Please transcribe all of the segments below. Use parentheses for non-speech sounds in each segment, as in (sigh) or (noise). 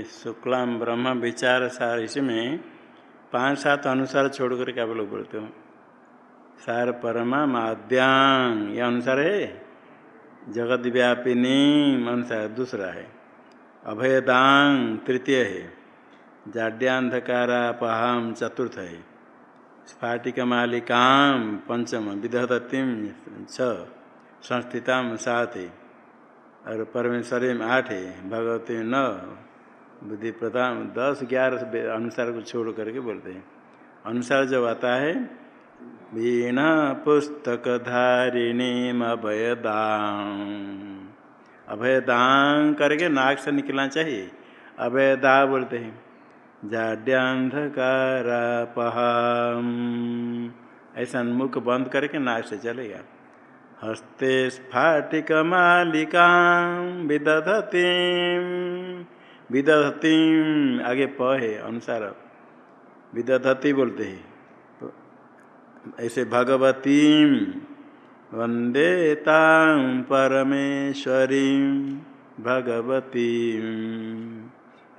ये शुक्लाम ब्रह्म विचार सार इसमें पाँच सात अनुसार छोड़ कर क्या बोलो बोलते हो। सार परमा माद्यांग यह अनुसार है? जगत व्यापिनी अनुसार, दूसरा है। अभयदांग तृतीय है। जाड्यांधकारापहाम चतुर्थ है। स्फाटिक मालिकाम पंचम विदहतिम छ। सात है। और परमेश्वर आठ है। भगवती नौ। बुद्धि प्रधान दस ग्यारह अनुसार को छोड़ करके बोलते हैं। अनुसार जब आता है, वीणा पुस्तक धारिणी अभयदान। अभयदान करके नाक से निकलना चाहिए। अभयदा बोलते हैं जाड्यांधकारापहाम ऐसा मुख बंद करके नाक से चलेगा। हस्ते स्फाटिक मालिका विदधती। विदधती आगे प है, अनुसार। विदधती बोलते हैं। ऐसे भगवती वंदे तां परमेश्वरी भगवती।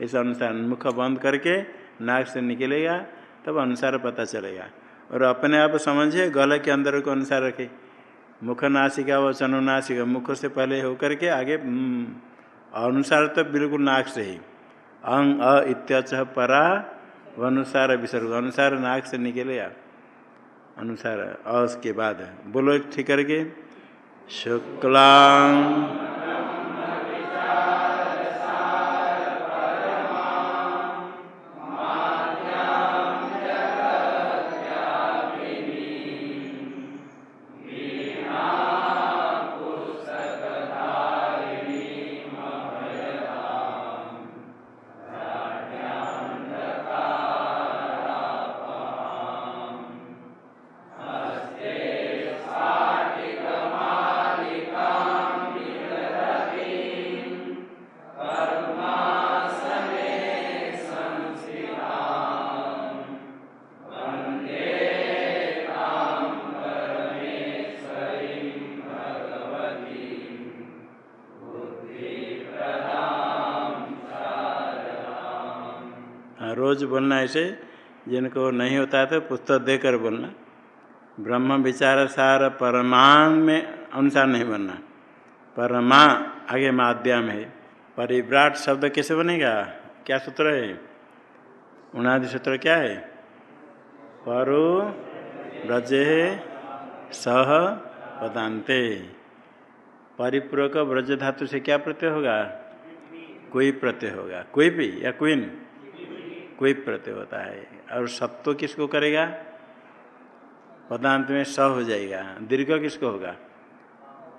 ऐसा अनुसार मुख बंद करके नाक से निकलेगा, तब अनुसार पता चलेगा। और अपने आप समझिए, गले के अंदर को अनुसार रखे। मुख नासिका व चनुनासिका मुख से पहले होकर के आगे अनुसार तो बिल्कुल नाक से ही। अंग, अ, इत्यच परा अनुसार विसर्ग। अनुसार नाक से निकलेगा अनुसार अस के बाद। बोलो, ठीक करके। शुक्लांग रोज बोलना ऐसे, जिनको नहीं होता तो पुस्तक देकर बोलना। ब्रह्म विचार सार परमांग में अनुसार नहीं बनना परमा आगे माध्यम है। परिव्राट शब्द कैसे बनेगा? क्या सूत्र है? उनादि सूत्र क्या है? परो ब्रजे सह पदांते परिपूर्वक ब्रज धातु से क्या प्रत्यय होगा? कोई प्रत्यय होगा। कोई भी या कोई नहीं कोई प्रत्यय होता है। और सत्व किसको करेगा? पदांत में स हो जाएगा। दीर्घ किसको होगा?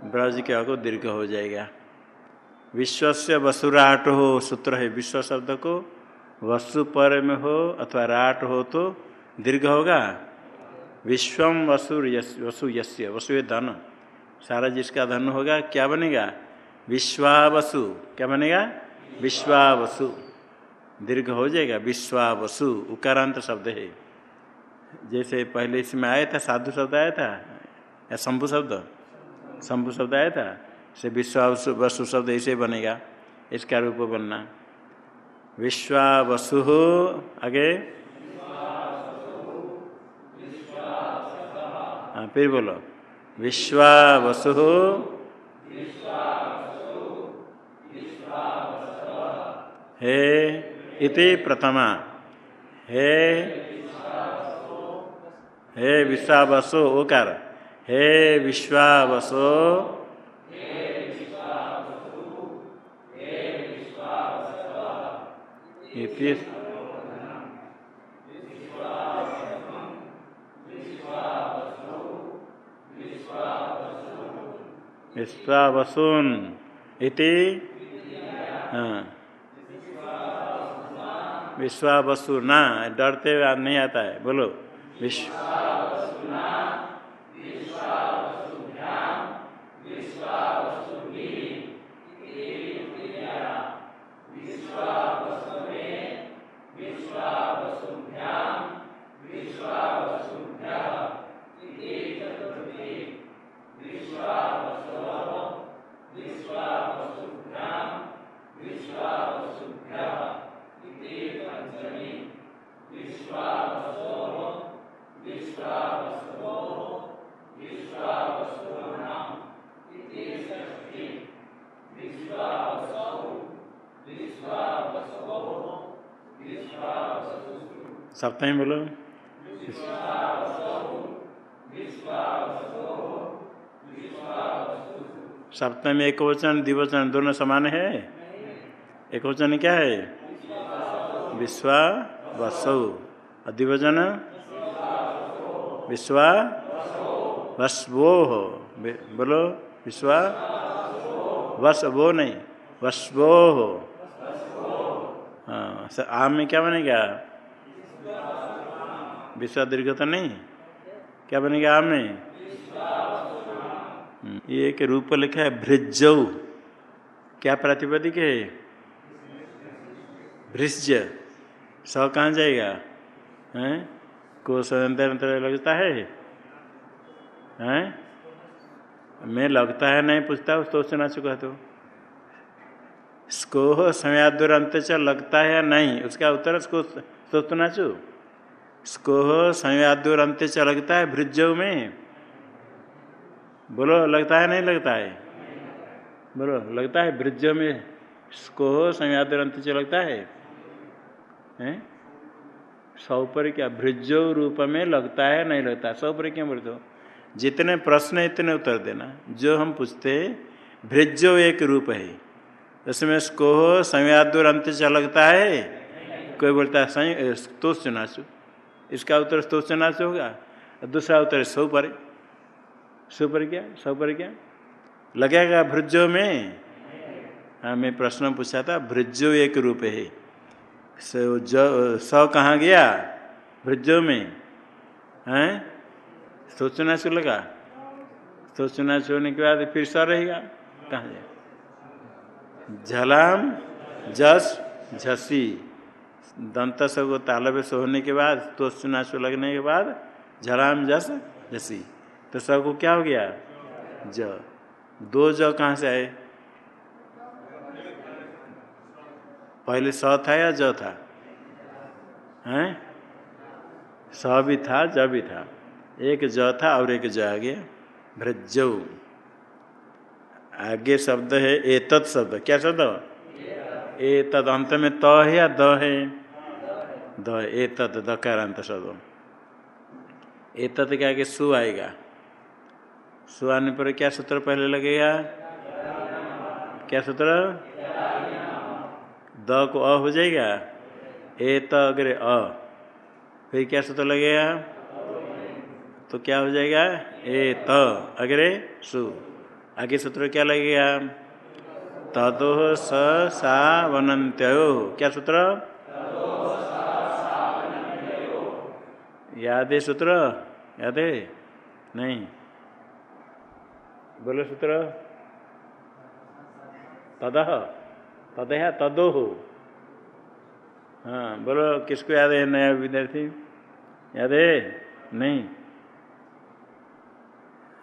ब्रज के को दीर्घ हो जाएगा। विश्व से वसुराट हो सूत्र है। विश्व शब्द को वसु पर में हो अथवा राट हो तो दीर्घ होगा। विश्वम वसुर वसु यस्य, वसु धन। सारा जिसका धन होगा, क्या बनेगा? विश्वावसु। क्या बनेगा? विश्वावसु। दीर्घ हो जाएगा। विश्वावसु, उकारांत शब्द है। जैसे पहले इसमें आया था, साधु शब्द आया था, या शंभु शब्द? शंभु शब्द आया था। से विश्वावसु, वसु शब्द ऐसे बनेगा, इसका रूप बनना। विश्वावसु आगे। हाँ फिर बोलो। विश्वावसु हे इति प्रथमा। हे हे विश्वावसो ओकार। हे विश्वावसो। विश्वावसुन। इति हाँ। विश्वावसु ना डरते हुए नहीं आता है। बोलो विश्व सप्तमी बोलो। सप्तमी एक वचन द्विवचन दोनों समान है? एक वचन क्या है? विश्वा वसौ द्विवचन विश्वा वस्वो बोलो विश्वा वस वो नहीं, वस्वो। हाँ आम में क्या बनेगा? विश्वा दीर्घ तो नहीं क्या बनेगा आम में? हम्म, ये एक रूप लिखा है भृजौ क्या प्रातिपदिक है? भृज स कहाँ जाएगा? हैं? को अंतर लगता है? हैं? मैं लगता है नहीं पूछता उस तो सुना चुका तो। स्कोह समयादुरंत च लगता है या नहीं? उसका उत्तर उसको सोचना चु। स्कोह समयादुरंत च लगता है भृजव में। बोलो, लगता है, नहीं लगता है? बोलो, लगता है भृजव में स्कोह समयादुरंत च लगता है? हैं? सौ पर क्या भृजो रूप में लगता है, नहीं लगता सौ पर क्यों बोलते हो? जितने प्रश्न इतने उत्तर देना। जो हम पूछते भृजो एक रूप है। उसमें स्कोह संयादुर अंत लगता है? कोई बोलता है स्तोष चुनाचु इसका उत्तर स्तोष चुनाचु होगा, दूसरा उत्तर सौ पर। सौ पर क्या? सौ पर क्या? लगेगा भृजो में? हाँ मैं प्रश्न पूछा था भृजो एक रूप है। स कहाँ गया? भृजो में। हैं? सोचना से लगा। सोचना छोड़ने के बाद फिर स रहेगा। कहाँ जाए झलाम, जस, झसी। दंत को तालब से होने के बाद तो सुना सो लगने के बाद झलाम जस, जसी। तो सबको क्या हो गया? ज। दो ज कहाँ से आए? पहले स था या ज था? हैं? स भी था, ज भी था। एक ज था और एक ज आ गया। भ्रज आगे शब्द है, एतत् शब्द। क्या शब्द? एतद अंत में त तो है या द है? द एतद दकारांत शब्द एतत् के आगे सु आएगा? सु आने पर क्या सूत्र पहले लगेगा? क्या सूत्र? द को अ हो जाएगा? ए त अग्रे अ। फिर क्या सूत्र लगेगा? तो क्या हो जाएगा? ए त अग्रे सु। आगे सूत्र क्या लगेगा? तदो स सा वनंत्यो क्या सूत्र? याद है सूत्र? याद? है नहीं। बोलो सूत्र। तद। तद है तदो। हो हाँ बोलो, किसको याद है नया विद्यार्थी? याद? है नहीं।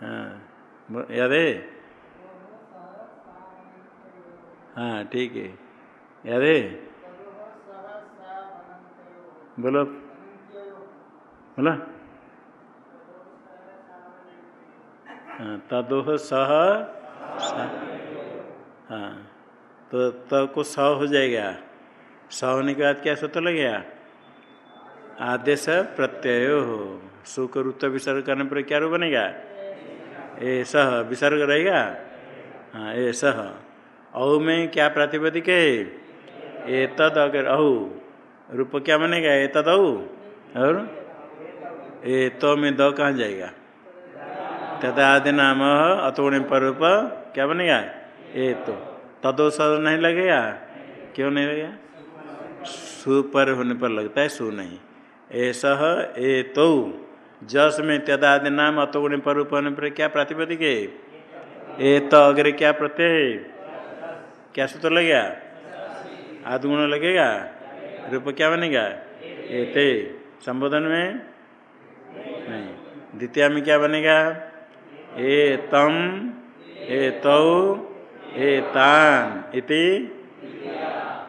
हाँ याद? है हाँ ठीक है। याद? है बोलो। बोलो हाँ तदोह सह हाँ तो त को स हो जाएगा। स होने के बाद क्या सूत्र लग गया? आदेश प्रत्यय हो। सुख रुत विसर्ग करने पर क्या रूप बनेगा? ऐसा विसर्ग रहेगा? हाँ ए सह औ में क्या प्रातिपदिक है? ए तद अगर अहु। रूप क्या बनेगा? ए तद और? ए तो में द कहाँ जाएगा? तथा आदि नाम अतोण पर रूप क्या बनेगा? ए तो। तदो सद नहीं लगेगा? क्यों नहीं लगेगा? सु पर होने पर लगता है, सु नहीं। ऐसा ए तो। जस में त्यदादि नाम अतोगुण पर होने पर क्या प्रातिपदिक है ए तो अग्र क्या प्रत्यय? है क्या सूत्र लगेगा? आदगुण लगेगा? रूप क्या बनेगा? ए, ते। संबोधन में नहीं। द्वितीय में क्या बनेगा? ए तम ए तौ ए तान इति।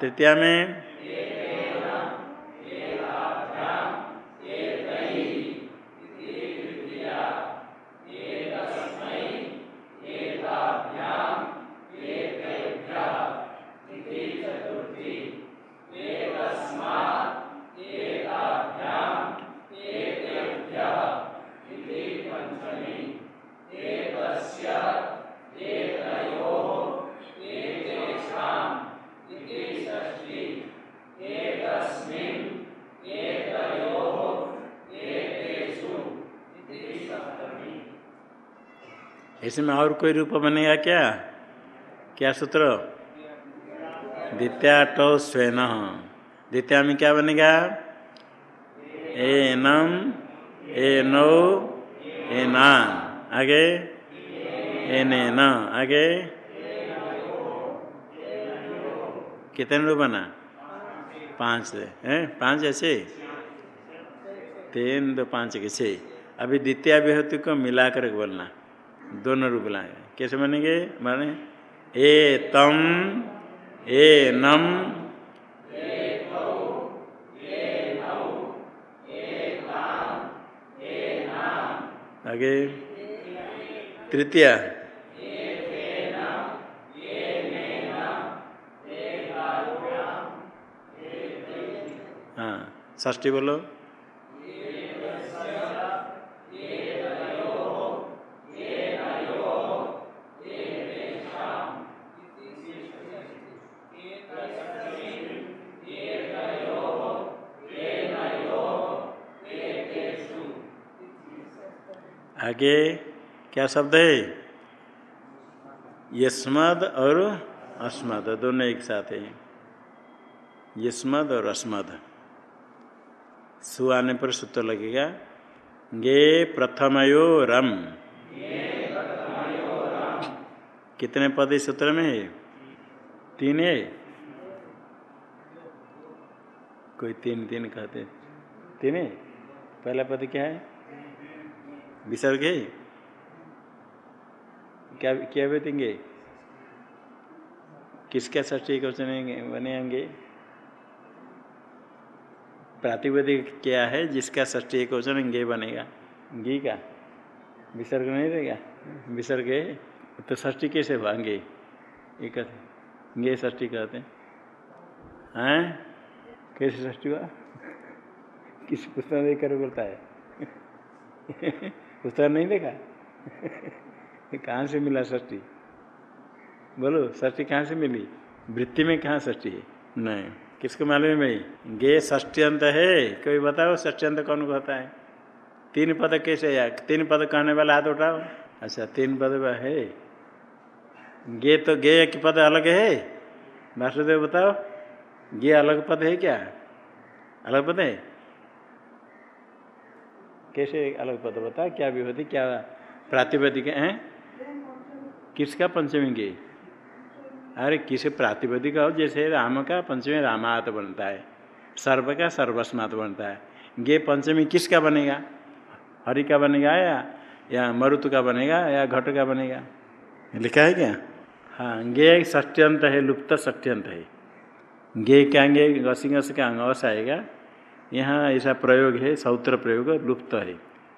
तृतीया में इसमें और कोई रूप बनेगा क्या? क्या सूत्र? द्वितीय टो स्वेन। द्वितीय में क्या बनेगा? एनम, एनो, एनान। आगे? एने न आगे? कितने रूप बना? पाँच है? पाँच ऐसे? तीन दो पाँच के छः अभी द्वितीय विभूति को मिलाकर बोलना। दोनों रूप लाए। कैसे बनेंगे? माने ए तम, ए नम, आगे, तृतीय हाँ ष्ठी बोलो। आगे क्या शब्द है? यस्मद और अस्मद, दोनों एक साथ है। यस्मद और अस्मद। सु आने पर सूत्र लगेगा, गे प्रथमयो रम कितने पद इस सूत्र में है? तीन है? कोई तीन तीन कहते तीन है? पहला पद क्या है? विसर्ग है क्या क्या बेतेंगे किसका ष्टी क्वेश्चन बनेंगे प्रातिपदिक क्या है जिसका ष्टी क्वेश्चन गे बनेगा? गी का? विसर्ग नहीं रहेगा? विसर्ग है तो ष्टी कैसे हुआ? गे ये कहते गे ष्टी कहते हैं। कैसे ष्टी हुआ? किस पुस्तक देकर बोलता है। (laughs) पुस्तक नहीं देखा? (laughs) कहाँ से मिला ष्टी बोलो ष्टी कहाँ से मिली? वृत्ति में कहाँ ष्टी है? नहीं। किसको मालूम है भाई? गे ष्ट्यंत है। कोई बताओ ष्ट्यंत कौन कहता है? तीन पद कैसे या तीन पद कहने वाला हाथ उठाओ। अच्छा तीन पद है। गे तो गे एक पद अलग है। वासुदेव बताओ गे अलग पद है क्या? अलग पद है? कैसे अलग पद बता क्या विभूति, क्या प्रातिपदिक है? किसका पंचमी गे अरे, किसे प्रातिपदिक हो? जैसे राम का पंचमी रामात बनता है, सर्व का सर्वस्मात बनता है। गे पंचमी किसका बनेगा? हरि का बनेगा या या मरुत का बनेगा या घट का बनेगा? लिखा है क्या? हाँ गे ष्ट्यंत है, लुप्त ष्ट्यंत है। गे क्या गे घसी घस का अंग आएगा? यहाँ ऐसा प्रयोग है, सौत्र प्रयोग लुप्त है।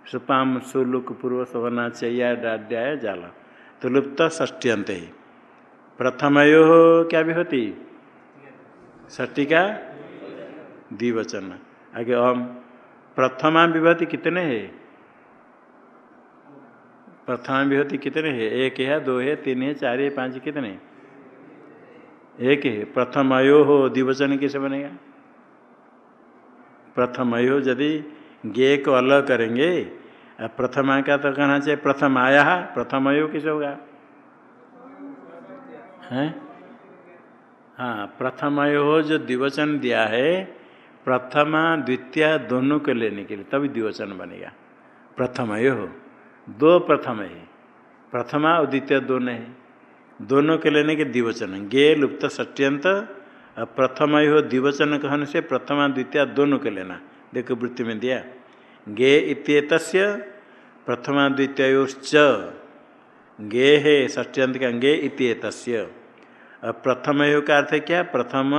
सुपाम, सुलुक, पूर्व सवना चैया डाड्याय जाला। तो लुप्त ष्ट्यंत है। प्रथमयो क्या भी होती ष्टी का द्विवचन। आगे ओम। प्रथमा विभूति कितने है? प्रथमा विभूति कितने है? एक है, दो है, तीन है, चार है, पाँच कितने? एक है। प्रथमयो हो द्विवचन कैसे बनेगा? प्रथम यो यदि गे को अलग करेंगे प्रथमा का तो कहना चाहिए प्रथम आया प्रथम यो किस होगा? है? हाँ प्रथम हो जो द्विवचन दिया है, प्रथमा, द्वितीय दोनों को लेने के लिए, तभी द्विवचन बनेगा। प्रथम यो दो प्रथम है। प्रथमा और द्वितीय दोनों है। दोनों के लेने के द्विवचन गे लुप्त, सत्यंत प्रथम हो, द्विवचन कहने से प्रथमा, द्वितीय, दोनों के लेना। देखो वृत्ति में दिया। गे इत प्रथमा, द्वितीयोश्च। गे है ष्ट्यंत का गे इत प्रथम यो का अर्थ है क्या? प्रथम,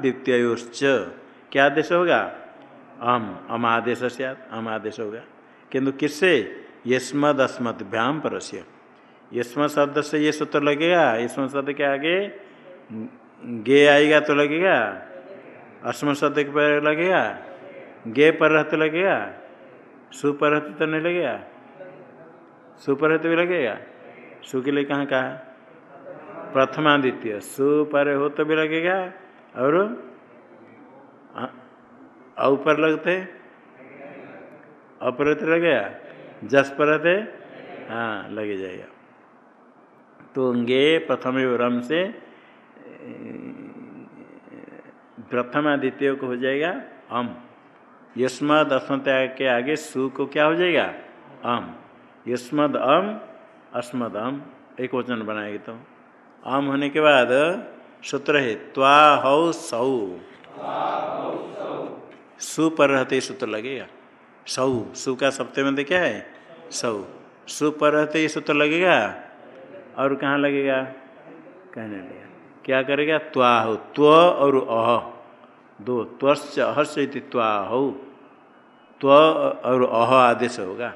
द्वितीयोश्च। क्या आदेश होगा? अम अम आदेश अम आदेश होगा। किंतु किससे? यस्मद अस्मद भ्याम परस्य। यस्म शब्द से ये सूत्र लगेगा यस्म शब्द के आगे गे आएगा तो लगेगा अस्म शब्द पर लगेगा, गे पर रहते लगेगा, सु पर रहते तो नहीं लगेगा, सु पर रहते भी लगेगा। सु के लिए कहाँ कहा? प्रथमा द्वितीय सु पर हो तो भी लगेगा और ऊपर लगते अपर लगेगा, जस पर रहते हाँ लगे जाएगा। तो गे प्रथम रम से प्रथम द्वितीय को हो जाएगा अम। यस्मद अस्मत के आगे सु को क्या हो जाएगा? अम। यस्मद अम, अस्मद अम। एक वचन बनाएगी तो। अम होने के बाद सूत्र है त्वा हौ सौ। सु पर रहते सूत्र लगेगा। सौ। सु का सप्ते में तो क्या है? सौ। सु पर रहते ही सूत्र लगेगा? और कहाँ लगेगा? कहने लगेगा क्या करेगा? त्वा हो त्व और अह। दो त्वश्च अहस त्वा हो त्व और अह आदेश होगा।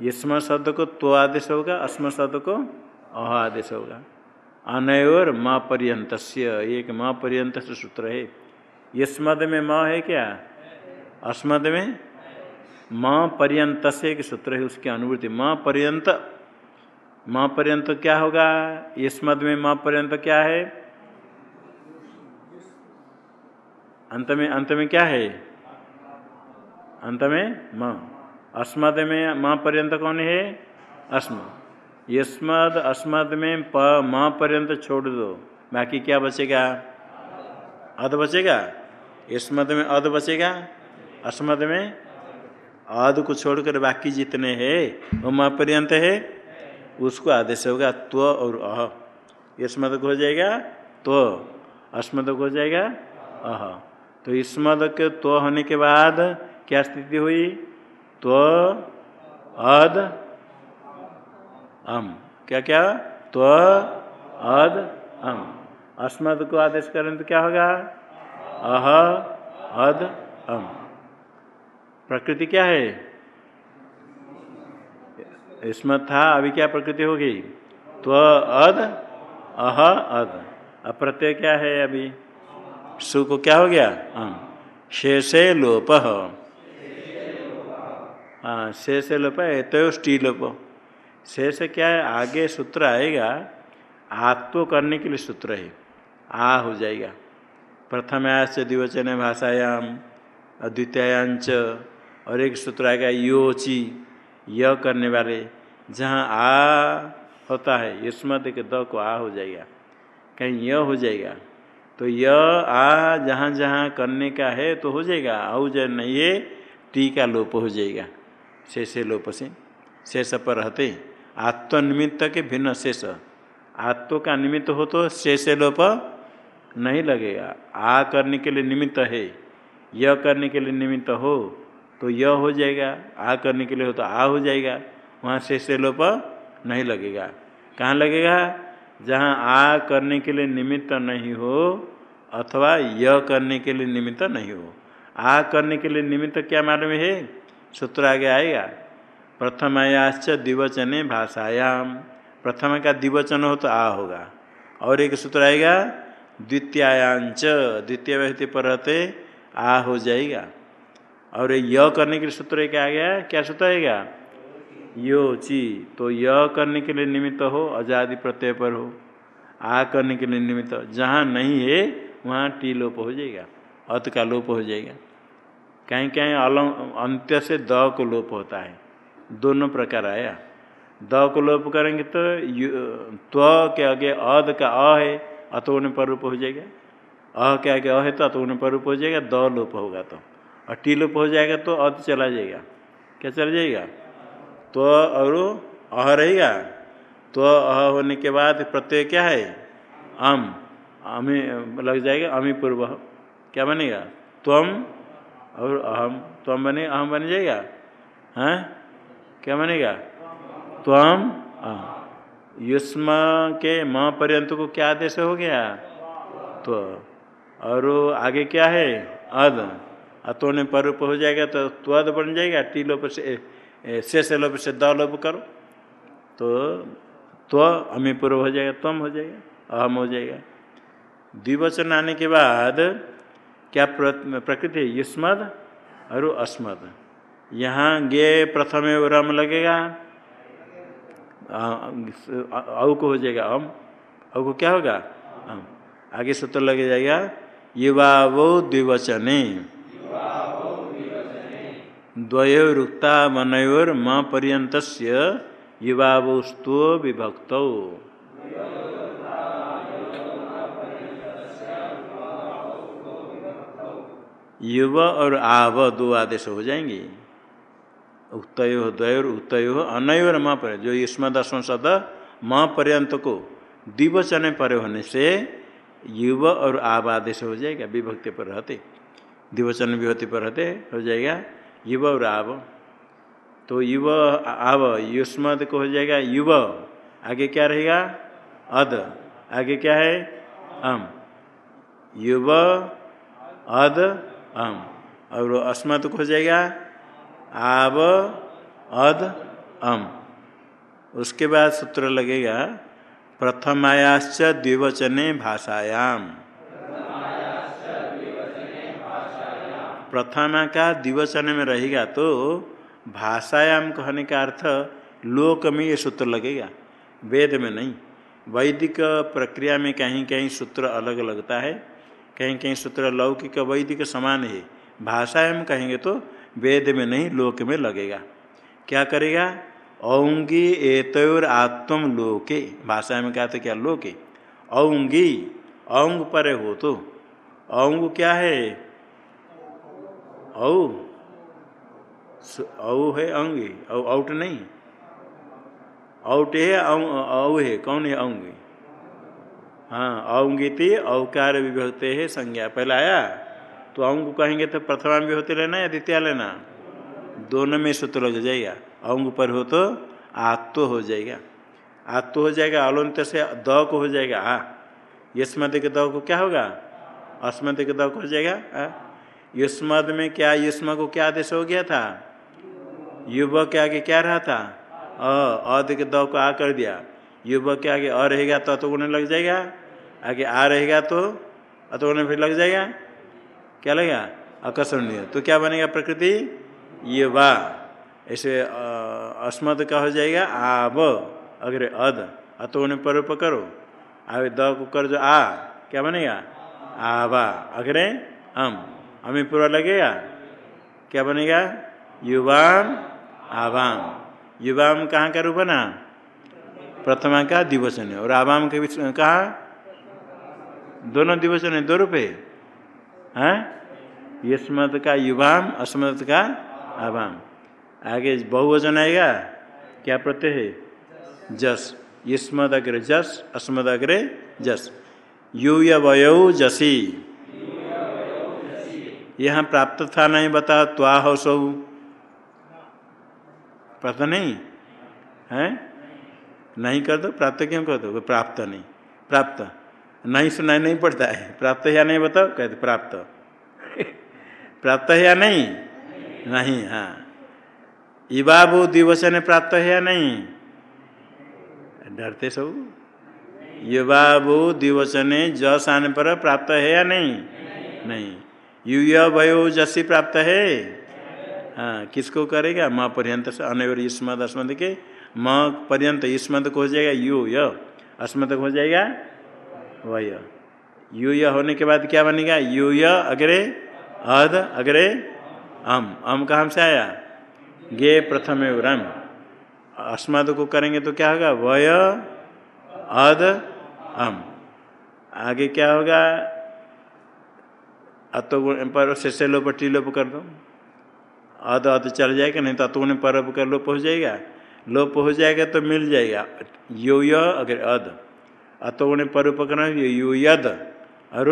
इसम शब्द को त्व आदेश होगा, अस्म शब्द को अह आदेश होगा। अनयोर म पर्यंत एक म पर्यंत सूत्र है। यस्मद में म है क्या? अस्मद में म पर्यंत से एक सूत्र है, उसकी अनुभूति म पर्यंत म पर्यंत क्या होगा? यस्मद में म पर्यंत क्या है? अंत में अंत में क्या है? अंत में म। अस्मद में म पर्यंत कौन है? अस्म। यस्मद, अस्मद में प म पर्यंत छोड़ दो। बाकी क्या बचेगा? अध बचेगा? यस्मद में अध बचेगा? अस्मद में अध को छोड़कर बाकी जितने हैं, वो म पर्यंत है। उसको आदेश होगा त्व और अह। यस्मद हो जाएगा त्व अस्मद को हो जाएगा अह। तो इसमद के तो होने के बाद क्या स्थिति हुई? त्व, अद, अम। क्या क्या? त्व, अद, अम। अस्मद को आदेश करें तो क्या होगा? अह, अद, अम। प्रकृति क्या है? इसमें था, अभी क्या प्रकृति होगी? त्व अद अह अद अप्रत्यय क्या है अभी? सु को क्या हो गया? अम शेषे लोप। हाँ शेष लोप है तो स्टी लोप। शेष क्या है? आगे सूत्र आएगा, आत्व करने के लिए सूत्र है। आ हो जाएगा। प्रथमायाच द्विवचन भाषायाम, अद्वितीयांच, और एक सूत्र आएगा योची। य करने वाले, जहाँ आ होता है युष्मत के द को आ हो जाएगा। कहीं य हो जाएगा तो य आ जहाँ जहाँ करने का है तो हो जाएगा आउ जय नहीं ये, टी का लोप हो जाएगा। शेष लोप से शेष पर रहते, आत्मनिमित्त के भिन्न शेष आत्म का निमित्त हो तो शेष लोप नहीं लगेगा। आ करने के लिए निमित्त है, य करने के लिए निमित्त हो तो य हो जाएगा, आ करने के लिए हो तो आ हो जाएगा, वहाँ से से लोप नहीं लगेगा। कहाँ लगेगा? जहाँ आ करने के लिए निमित्त नहीं हो, अथवा य करने के लिए निमित्त नहीं हो। आ करने के लिए निमित्त क्या मालूम है? सूत्र आगे आएगा। प्रथमायाश्च द्विवचने भाषायाम। प्रथम का द्विवचन हो तो आ होगा। और एक सूत्र आएगा द्वितीयांच द्वितीय व्यक्ति पर रहते आ हो जाएगा। और य करने के लिए सूत्र क्या आ गया क्या सूत्र आएगा यो ची। तो य करने के लिए निमित्त हो आज़ादी प्रत्यय पर हो। आ करने के लिए निमित्त जहाँ नहीं है, वहाँ टी लोप हो जाएगा। अत का लोप हो जाएगा। कहीं कहीं अलम, अंत्य से द को लोप होता है। दोनों प्रकार आया। द को लोप करेंगे तो त्व के आगे अद का अ है, अतोन पर रूप हो जाएगा। अ के आगे अ है तो अतोन पर रूप हो जाएगा। द लोप होगा तो। और टी लोप हो जाएगा तो अद चला जाएगा। क्या चला जाएगा? तो और अह रहेगा। तो अह होने के बाद प्रत्यय क्या है? अम। अमी लग जाएगा अमी पूर्व क्या बनेगा? त्वम। और अहम। त्वम बने, अहम बन जाएगा? हैं? क्या बनेगा? त्वम। युष्म के म पर्यंत को क्या आदेश हो गया? तो और आगे क्या है? अद अतो ने पर हो जाएगा तो त्वद बन जाएगा टी लोप से शेष लोप से द लोप करो तो त्व अमी पूर्व हो जाएगा त्वम हो जाएगा अहम हो जाएगा द्विवचन आने के बाद क्या प्रकृति है युष्मद और अस्मद यहाँ गे प्रथम रम लगेगा औ को हो जाएगा अम औ को क्या होगा आगे सूत्र लगे जाएगा युवावो द्विवचने द्वयोरुक्ता मनयोर म पर्यत युवावस्तु विभक्त। युव और आव दो आदेश हो जाएँगे। उक्तयो, द्वयोर, उक्तयो, अनयोर, म पर जो युष्म दर्शन सद म पर्यंत को द्विवचन पर होने से युव और आव आदेश हो जाएगा, विभक्ति पर रहते। द्विवचन विभक्ति पर रहते, हो जाएगा। युव और आव। तो युव, आव, युष्मद को हो जाएगा युव। आगे क्या रहेगा? अद। आगे क्या है? अम। युव, अद, अम। और अस्मत को हो जाएगा आव, अद, अम। उसके बाद सूत्र लगेगा प्रथमायाश्च द्विवचने भाषायाम। प्रथमा का द्विवचन में रहेगा तो भाषायाम कहने का अर्थ लोक में ये सूत्र लगेगा, वेद में नहीं। वैदिक प्रक्रिया में कहीं कहीं सूत्र अलग लगता है, कहीं कहीं सूत्र लौकिक वैदिक समान है। भाषायाम कहेंगे तो वेद में नहीं, लोक में लगेगा। क्या करेगा? औंगी एतोर आत्म लोके। भाषा में क्या तो क्या? लोके। औंगी, औंग पर हो तो। औंग क्या है? औ। औ है अंगी, औ आउट नहीं। आउट है, औ है, कौन है औंगी हाँ औंगिति औकार विभक्ति है, संज्ञा। पहले आया तो अंग कहेंगे तो प्रथमा विभक्ति लेना या द्वितीय लेना? दोनों में सूत्र हो जाएगा। अंग पर हो तो आत्व हो जाएगा। आत्व हो जाएगा अलंत से द को हो जाएगा। आ यस्मद के द को क्या होगा? अस्मद के द को हो जाएगा युष्मद में क्या युष्म को क्या आदेश हो गया था? युवक के आगे क्या रहा था? अद के द को आ कर दिया। युवक के आगे अ रहेगा तो तो लग जाएगा। आगे आ रहेगा तो अतो उन्हें फिर लग जाएगा। क्या लगेगा अकस्मणीय तो क्या बनेगा प्रकृति? युवा। ऐसे अस्मद का हो जाएगा आब अग्रे अद अतो उन्हें पर करो। आगे द को कर जो आ, क्या बनेगा? आवा। अग्रे, हम। हमें पूरा लगेगा? क्या बनेगा? युवाम आवाम। युवाम कहाँ का रूप बना? प्रथमा का दिवचन है और आवाम के बीच कहा? दोनों दिवचन है दो रुपये हैं। यस्मत का युवाम अस्मत का आवाम। आगे बहुवचन आएगा? क्या प्रत्यय है? जस। युष्मद अग्रे जस, अस्मद अग्रे जस। यु वयौ जसी। यहाँ प्राप्त था नहीं, बता, त्वा हो सौ। प्राप्त नहीं? है? नहीं कर दो, प्राप्त क्यों कर दो प्राप्त नहीं। प्राप्त। नहीं सुनाई नहीं पड़ता है। प्राप्त या नहीं बताओ? कहते प्राप्त। (laughs) प्राप्त है या नहीं? नहीं हाँ। इबाबू दिवस ने प्राप्त है या नहीं? डरते सब। युवाबू दिवचने जस आने पर प्राप्त है या नहीं? नहीं। यु वयो जसी प्राप्त है? हाँ किसको करेगा? म पर्यंत से अनवर युष्मद अस्मद के? म पर्यंत युष्मद को हो जाएगा यु य अस्मद हो जाएगा वय। यु य होने के बाद क्या बनेगा? यू य अग्रे, अध, अग्रे, अम। अम कहाँ से आया? गे प्रथम रम अस्मद को करेंगे तो क्या होगा? वय, अध, अम। आगे क्या होगा? अतो पर से लोप टी लोप कर दो। अद अद चल जाएगा, नहीं तो अतुगुण पर कर लोप हो जाएगा। लोप हो जाएगा तो मिल जाएगा। यो, य, अगर अद अतोगुण पर उपकरण यु यद। और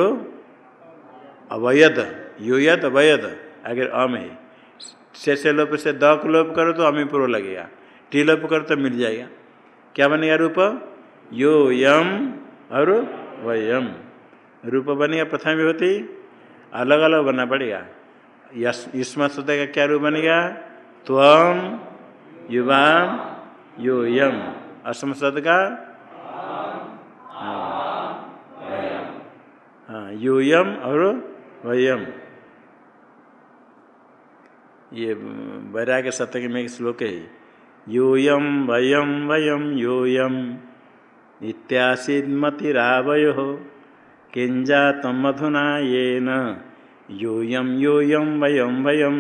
अवयद। यु, यद, अवयद। अगर अम है। से लोप से द को लोप करो तो अमी पूर्व लगेगा। टी लोप करो तो मिल जाएगा। क्या बनेगा रूप? यो, यम और वयम। रूप बनेगा प्रथम विभूति। अलग अलग बनना पड़ेगा। युष्म शब्द का क्या रूप बनेगा? त्वम युवाम यो यम असम शब्द का? हाँ। यूयम और वयम ये वैराग्य सत्य में एक श्लोक है। यूयम वयम वयम यूयम इत्यासीमतिरावय किंजातम मधुना ये न यूयम यूयम वयम वयम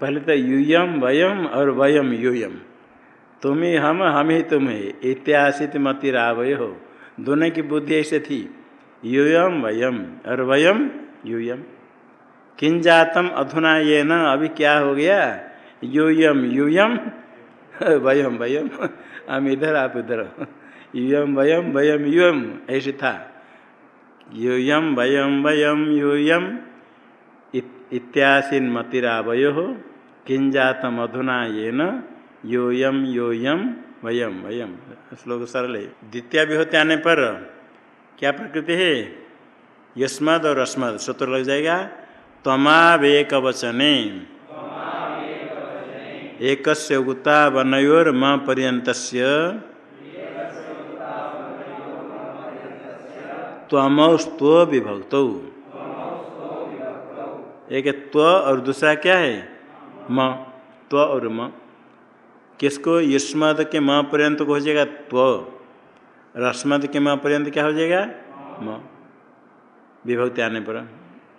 पहले तो यूयम वयम और वयम यूयम तुम ही हम हम ही तुम ही इत्यासित मति रावय हो। दोनों की बुद्धि ऐसे थी। यूयम वयम और वयम यूयम किन जातम अधुना ये न अभी क्या हो गया? यूयम यूयम वयम वयम हम इधर, आप इधर यूयम वयम वयम यूयम ऐसे था। यूयम वयम वयम यूयम इत्यासीन मतिरावय किन जातम अधुना ये न योयम योयम वयम वयम श्लोक सरल। है द्वितीय विभूति आने पर क्या प्रकृति है? यस्मद और अस्मद। सूत्र लग जाएगा तमावेक वचने एक उगता वनयोर म पर्यत तमस्तव विभक्त। एक त्व और दूसरा क्या है? म। त्व और म। किसको? युष्मद के म पर्यंत को हो जाएगा त्व। रस्मद के म पर्यंत क्या हो जाएगा? म। विभक्ति आने पर।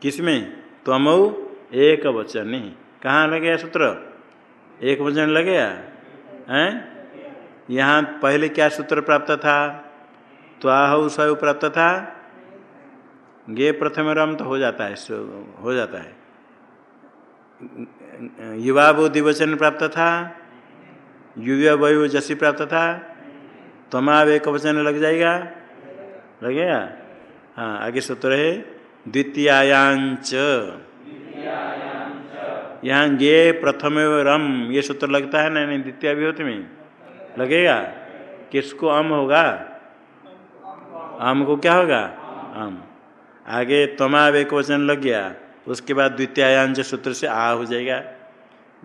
किसमें? त्वमऊ एक वचन कहाँ लगेगा सूत्र? एक वचन लगेगा हैं? यहाँ पहले क्या सूत्र प्राप्त था? त्वाह सव प्राप्त था? गे प्रथम रम तो हो जाता है हो जाता है। युवा बुद्धि वचन प्राप्त था, युवा वयु जसी प्राप्त था तमाव एक वचन लग जाएगा। लगेगा हाँ आगे सूत्र है द्वितीयांच यहाँ गे प्रथम रम, ये सूत्र लगता है ना, नहीं, द्वितीय भी विभूति में? लगेगा? किसको अम होगा? आम को क्या होगा? आम। आगे तमाव एक वचन लग गया, उसके बाद द्वितीयांश सूत्र से आ हो जाएगा,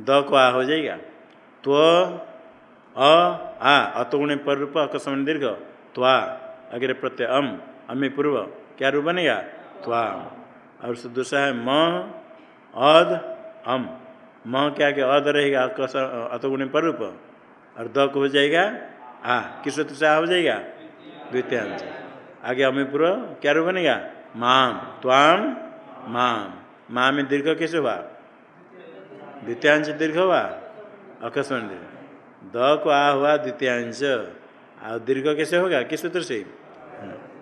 द को आ हो जाएगा तो अ, आ अतुण पर रूप अकस्म दीर्घ, त्वा, अग्र प्रत्यय, अम अमी पूर्व, क्या रूप बनेगा? त्वा, और दूसरा है म, अद, अम, म क्या क्या अद रहेगा अतुगुण पर रूप और द को हो जाएगा, आ, किस सूत्र से आ हो जाएगा? द्वितीयांश, आगे अमी पूर्व, क्या रूप बनेगा? माम, त्वाम, माम। माँ में दीर्घ कैसे हुआ? द्वितीयांश दीर्घ हुआ? अकस्मण दीर्घ। द को आ हुआ द्वितीयांश। और दीर्घ कैसे होगा? किस सूत्र से?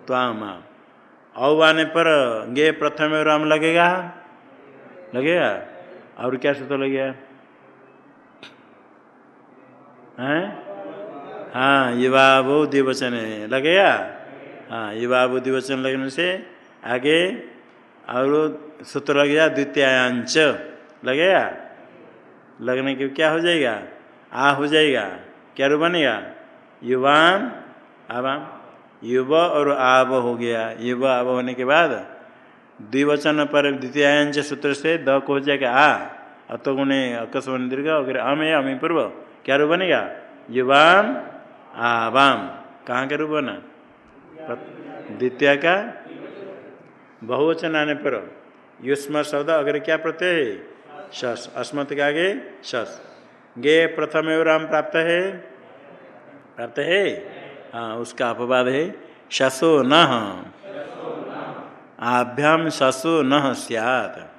त्वाम, माम। औ आने पर गे प्रथम राम लगेगा? लगेगा। और क्या सूत्र लगेगा? हैं? हाँ युवा बुद्धि वचन लगेगा? हाँ युवा बुद्धि वचन लगने से आगे और सूत्र लग गया, द्वितीयांश। लगेगा लगने के क्या हो जाएगा? आ हो जाएगा। क्या रू बनेगा? युवाम आवाम। युव और आव हो गया। युव आव होने के बाद द्विवचन पर द्वितीयांश सूत्र से द को हो जाएगा आ। अतो गुणे अकस्मण दीर्घ, अगर अम है अमी पूर्व क्या रूप बनेगा? युवाम आवाम। कहाँ का रूप बना? द्वितीय का बहुवचन आने पर। युष्म शब्द अगर क्या प्रत्यय है? शस। अस्मत के आगे शस। गे प्रथम एवं प्राप्त है? प्राप्त है? हाँ उसका अपवाद है। शसो न। आभ्याम शसो न सियात।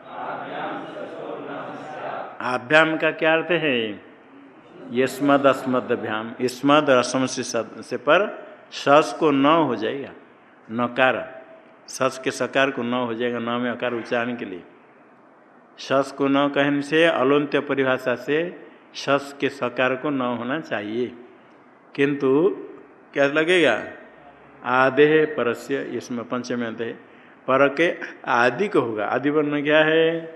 आभ्याम का क्या अर्थ है? यस्मद अस्मदभ्याम स्मद रसम से पर शस को न हो जाएगा। नकार। सस के सकार को न हो जाएगा न में अकार उच्चारण के लिए। सस को न कहने से अलोन्त्य परिभाषा से सस के सकार को न होना चाहिए। किंतु क्या लगेगा? आधे है, परस्य, इसमें पंचमी अंत है। पर के आदि को होगा। आदि वर्ण क्या है?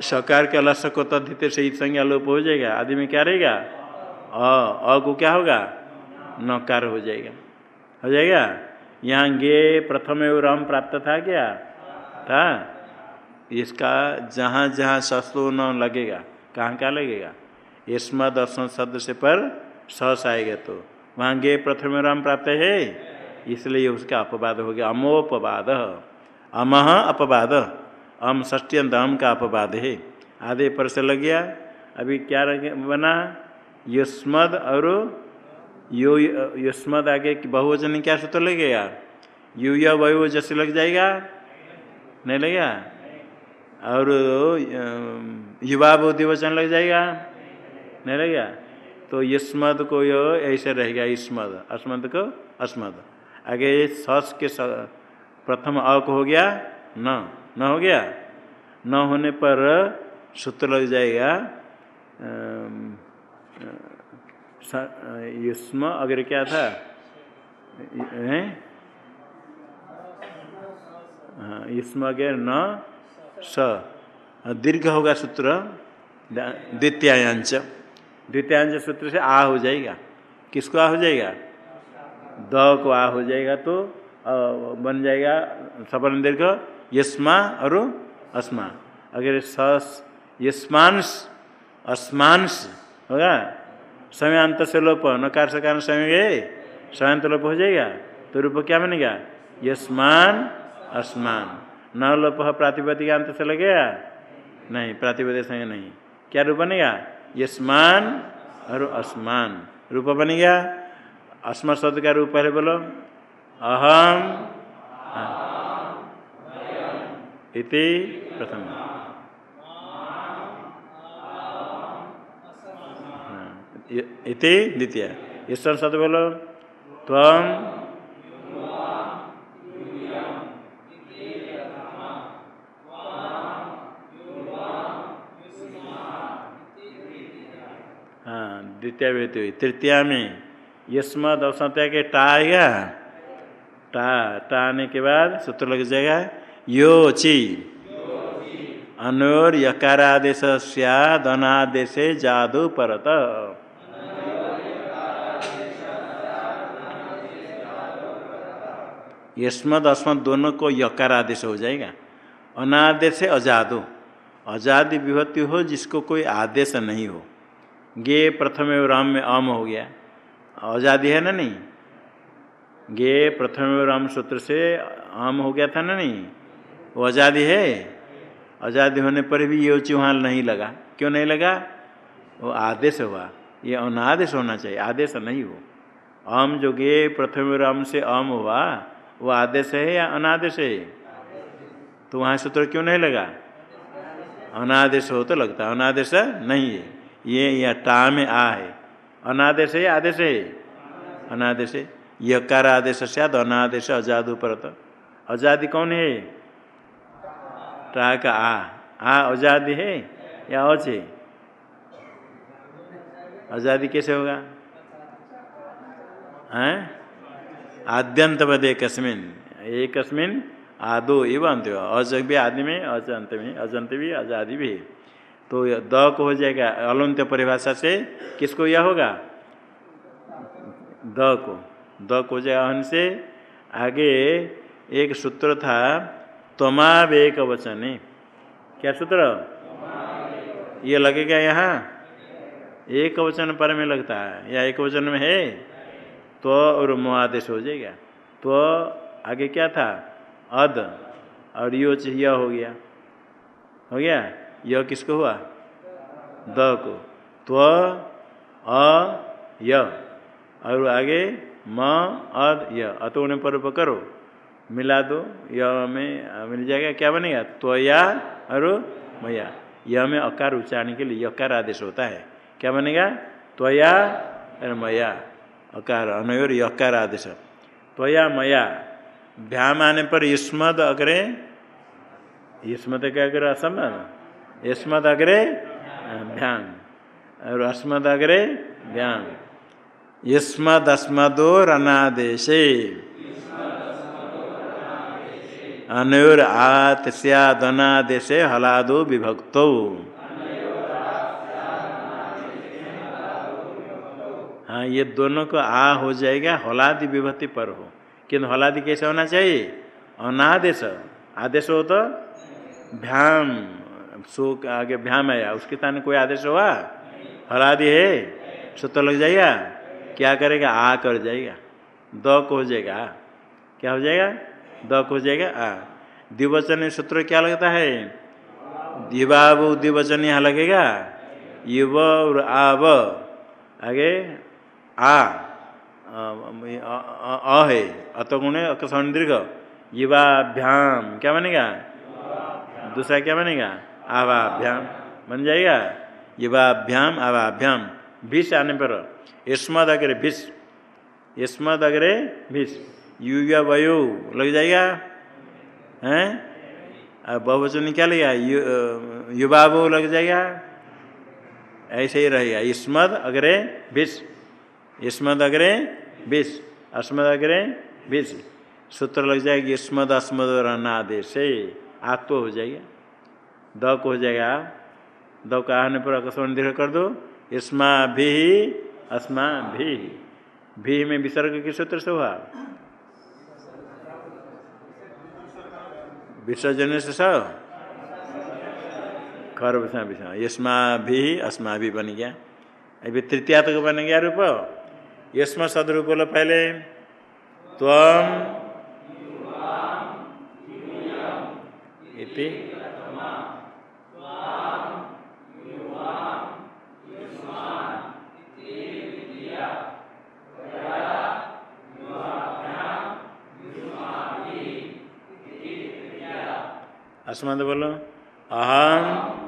सकार के अलस को तद्धित से ईद संज्ञा लोप हो जाएगा। आदि में क्या रहेगा? अ को क्या होगा? नकार हो जाएगा। हो जाएगा? यहाँ गे प्रथम राम प्राप्त था क्या? था। इसका जहाँ जहाँ सस्तो न लगेगा, कहाँ कहाँ लगेगा? इसम दर्शन शब्द से पर सस आएगा तो। वहाँ गे प्रथम राम प्राप्त है? इसलिए उसका अपवाद हो गया। अमोपवाद। अमह अपवाद। अम षष्ट्यंत, अम का अपवाद है। आधे पर से लग गया। अभी क्या बना। युष्मद और यो युष्मद आगे बहुवचन क्या सूत्र लगेगा? यू, या वयु जैसे लग जाएगा? नहीं लगेगा? और युवा बुद्धि वचन लग जाएगा? नहीं लगेगा? तो युष्मद को यो ऐसे रहेगा युष्मद अस्मद को अस्मद। आगे सस के प्रथम अक हो गया, न। न हो गया? न होने पर सूत्र लग जाएगा युष्म, अगर क्या था? हाँ? युष्म, अगर, न, स। दीर्घ होगा सूत्र। द्वितीयांश। द्वितीयांश सूत्र से आ हो जाएगा। किसको आ हो जाएगा? द को आ हो जाएगा तो बन जाएगा सफल दीर्घ यस्मा और अस्मा। अगर सस यस्मांस अस्मांस होगा समयांत से लोप नकार से कारण समय गए समयांत लोप हो जाएगा तो रूप क्या बनेगा? यस्मान, अस्मान। न लोप प्रातिपदिक अंत से लगेगा? नहीं, प्रातिपदिक संग नहीं। क्या रूप बनेगा? यस्मान और असमान। रूप बन गया? अस्म शब्द का रूप पहले बोलो। अहम इति प्रथम। इति द्वितीय। ईश्वर शब्द बोलो तम हाँ द्वितीय व्यक्ति हुई तृतीया में यस्मद अवसंत्या के टा आएगा टा टा आने के बाद सूत्र लग जाएगा यो ची अनोर यकारादेश सनादेश जादू परत यस्मद अस्मद दोनों को यकार आदेश हो जाएगा। अनादेश अजादो। अजादि विभक्ति हो जिसको कोई आदेश नहीं हो। गे प्रथम एवं राम में अम हो गया। आज़ादी है ना नहीं? गे प्रथम एवं राम सूत्र से आम हो गया था ना नहीं? वो आज़ादी है? आज़ादी होने पर भी ये चुहाल नहीं लगा। क्यों नहीं लगा? वो आदेश हुआ। ये अनादेश होना चाहिए। आदेश नहीं हो। आम जो गे प्रथम राम से आम हुआ वो आदेश है या अनादेश है? तो वहाँ सूत्र क्यों नहीं लगा? अनादेश हो तो लगता अनादेश नहीं है। ये या टा में आ है। अनादेश है आदेश है? अनादेश है। यकार आदेश सद अनादेश अजाद परत आज़ादी कौन है? टा का आ। आ आज़ादी है या अच है? आज़ादी कैसे होगा? हैं? आद्यंत पद एकस्मिन एकस्मिन आदो एवं अंत अज भी आदि में, अज अंत में अजंत भी आज़ादी भी। तो द को हो जाएगा अलंत्य परिभाषा से। किसको यह होगा? द को। द को हो जाएगा हन से। आगे एक सूत्र था तमावेक वचन क्या सूत्र? ये लगेगा यहाँ? एक वचन पर में लगता है। या एक वचन में है? तो और म आदेश हो जाएगा। तो आगे क्या था? अद और यो यह हो गया। हो गया? यह किसको हुआ? द को। त्व, अ, य। और आगे म अद य। अतोने पर करो। मिला दो। य में मिल जाएगा। क्या बनेगा? त्वया और मया। यह में अकार उच्चारण के लिए यकार आदेश होता है। क्या बनेगा? त्वया और मया। अकार, अनयोर यकार आदेश। त्वया मया भ्याम आने पर युष्मद अग्रे युष्मद क्या अग्र असमद? युष्मद अग्रे भ्याम। और अस्मद अग्रे भ्याम। युष्मद अनादेशे अनयोर आत सनादेशे हलादो विभक्तो। हाँ ये दोनों को आ हो जाएगा, हलादि विभक्ति पर हो। किंतु हलादि कैसे होना चाहिए? अनादेश। आदेश हो तो भ्याम सो आगे भ्याम आया। उसके ताने कोई आदेश हुआ? हलादि है? सूत्र लग जाएगा? क्या करेगा? आ कर जाएगा। द को हो जाएगा। क्या हो जाएगा? द को हो जाएगा। आ। द्विवचन सूत्र क्या लगता है? दिवाब द्विवचन यहाँ लगेगा। युव और आव। आगे आ अ है, अतगुण दीर्घ युवाभ्याम, क्या बनेगा? दूसरा क्या बनेगा? आवाभ्याम, बन जाएगा? युवाभ्याम, आवाभ्याम, भिष आने पर, यस्मद अग्रे भिष, यस्मद अग्रे भिष युवा वयो, लग जाएगा? हैं? बहुवचन क्या लगेगा युवा वो लग जाएगा? ऐसे ही रहेगा इस्मद अग्रे भिष। इस्मद अग्रे भिष अस्मद अग्रे भिष सूत्र लग जाएगी स्मद अस्मद रहना आदेश आत्व हो जाएगा। द को हो जाएगा द का आने पर अकस्मण दीर्घ कर दो। इस्मा भी, अस्मा भी। भी में विसर्ग किस सूत्र से हुआ। विसर्जन से सब खर विषय यस्मा भी, अस्मा भी बन गया। अभी तृतीया तक बन गया रूप। यस्म सदरूप बोलो पहले। तम इति। अस्मद बोलो। अहम।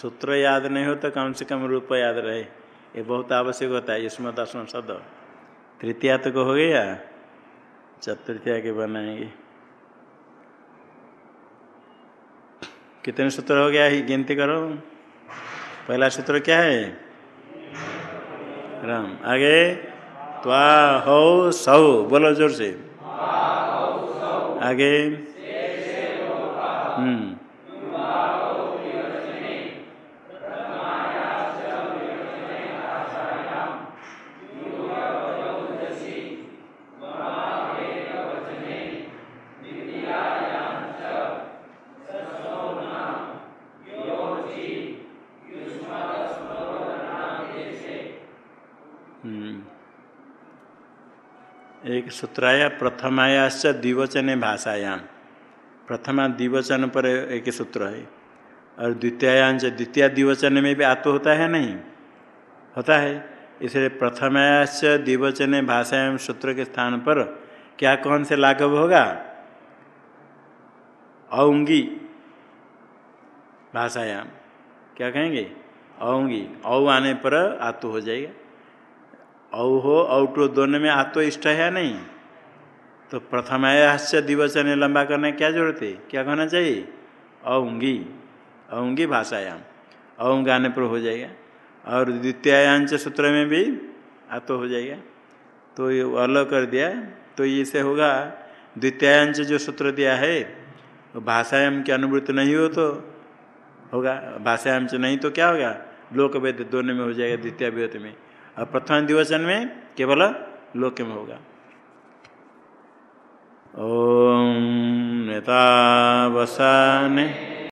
सूत्र याद नहीं हो तो कम से कम रूप याद रहे। ये बहुत आवश्यक होता है इसमें दर्शन शब्द तृतीया तो को हो गया चतुर्थिया के बनाएँगे। कितने सूत्र हो गया ही? गिनती करो। पहला सूत्र क्या है? राम। आगे? त्वा, हो, सौ। बोलो ज़ोर से। आगे? एक सूत्राया प्रथमायाश्च द्विवचने भाषायाम। प्रथमा द्विवचन पर एक सूत्र है। और द्वितीयांश, द्वितीय द्विवचन में भी आत्म होता है नहीं? होता है। इसलिए प्रथमायाश्च द्विवचने भाषायाम सूत्र के स्थान पर क्या कौन से लाघव होगा? औंगी भाषायाम। क्या कहेंगे? औंगी। औ आने पर आत्म हो जाएगा। औ हो औटो दोनों में आत्व इष्ट है या नहीं? तो प्रथमायाश्च दिवचन लंबा करने क्या ज़रूरत है? क्या कहना चाहिए? औंगी। औंगी भाषायाम। औंग आने पर हो जाएगा। और द्वितीयांश सूत्र में भी आत्व हो जाएगा। तो ये अलग कर दिया। तो इसे होगा, द्वितीयांश जो सूत्र दिया है वो भाषायाम की अनुभूति नहीं हो तो होगा। भाषायाम से नहीं तो क्या होगा? लोक वेद दोनों में हो जाएगा, द्वितीय वेद में। और प्रथम दिवचन में केवल लोक में होगा। ओम नेता वसाने